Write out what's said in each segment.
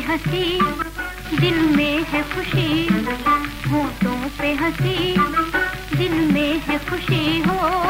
हँसी दिल में है खुशी। होठों पे हँसी दिल में है खुशी हो।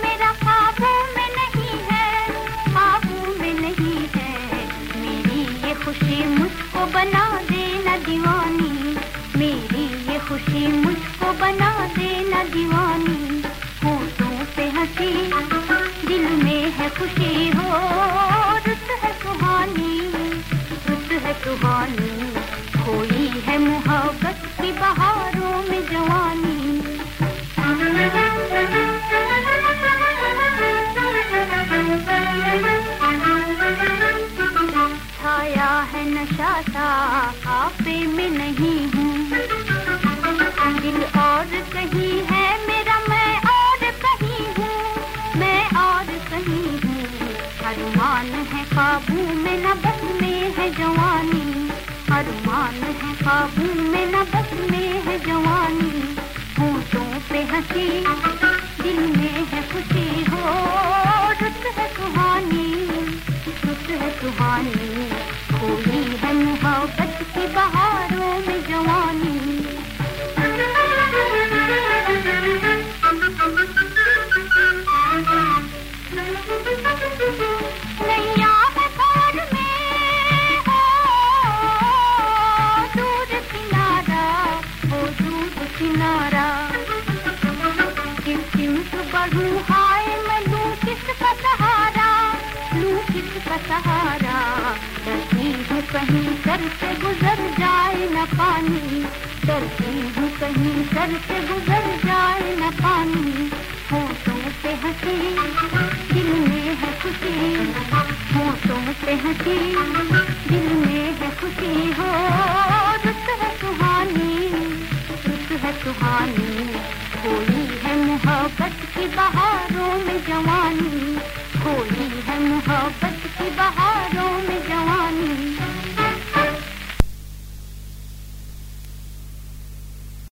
खुशी मुझको बना देना दीवानी। मेरी ये खुशी मुझको बना देना दीवानी। होठों पे हँसी, दिल में है खुशी हो। है नशा सा, आपे में नहीं हूँ। दिल और कहीं है मेरा, मैं और कहीं हूँ। मैं और कहीं हूँ, अरमान है काबू में न बस में है जवानी। अरमान है काबू में न बस में है जवानी। होठों पे हँसी, दिल में है खुशी, हो रुत है सुहानी रुत है सुहानी। सहारा? लूँ किसका सहारा? सर से गुजर जाए न पानी हूँ कहीं सर से गुजर जाए न पानी। होठों पे हँसी, दिल में है खुशी। होठों पे हँसी, दिल में है खुशी। हो रुत है सुहानी रुत है सुहानी। कोई है मोहब्बत की बहारों में जवानी।